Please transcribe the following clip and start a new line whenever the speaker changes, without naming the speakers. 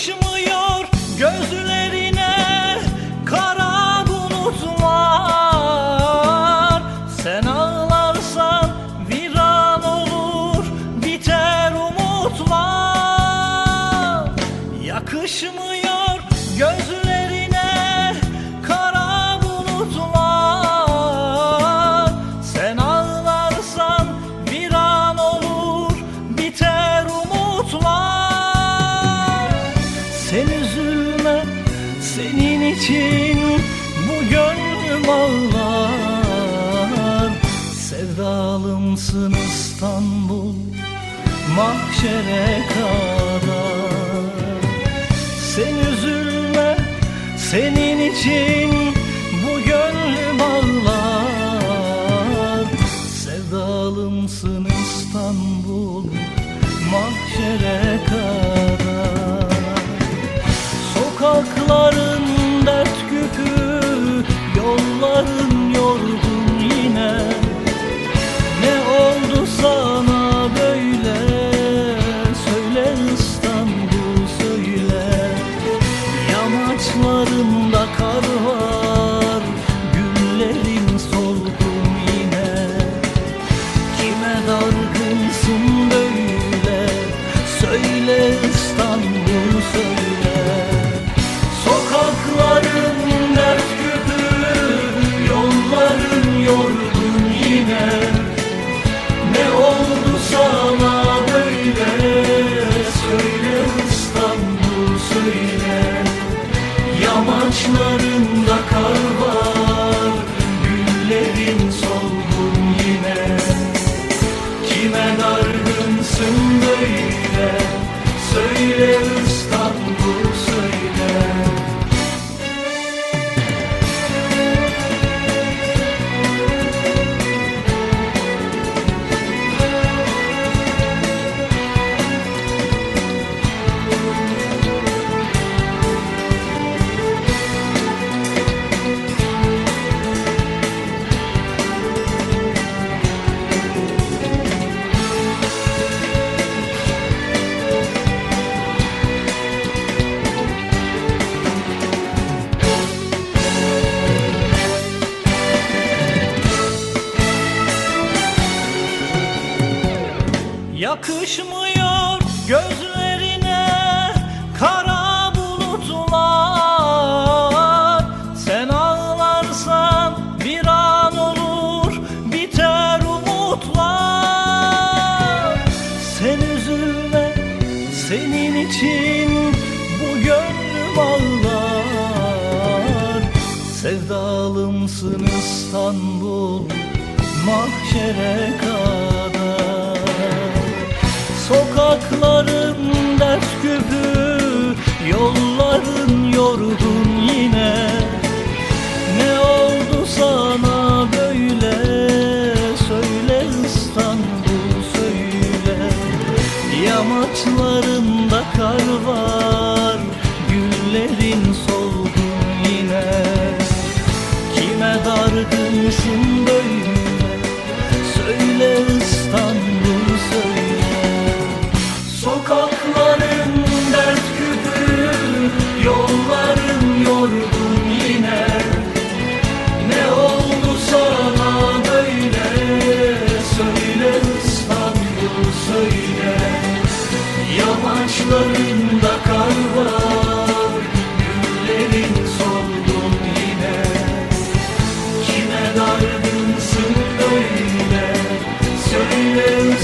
Yakışmıyor gözlerine kara bulutlar. Sen ağlarsan viran olur biter umutlar. Yakışmıyor gözlerine için bu gönlüm ağlar. Sevdalımsın İstanbul mahşere kadar. Sen üzülme senin için bu gönlüm ağlar. Sevdalımsın İstanbul mahşere kadar. Sokakların İstanbul Yakışmıyor gözlerine kara bulutlar. Sen ağlarsan bir an olur biter umutlar. Sen üzülme senin için bu gönlüm ağlar. Sevdalımsın İstanbul mahşere kadar Sokakların dert küpü Yolların yorgun yine. Ne oldu sana böyle? Söyle İstanbul söyle. Yamaçlarında kar var Güllerin solgun yine. Kime dargınsın Yanında kar var Güllerin soldun yine. Kime dargınsın böyle Söyle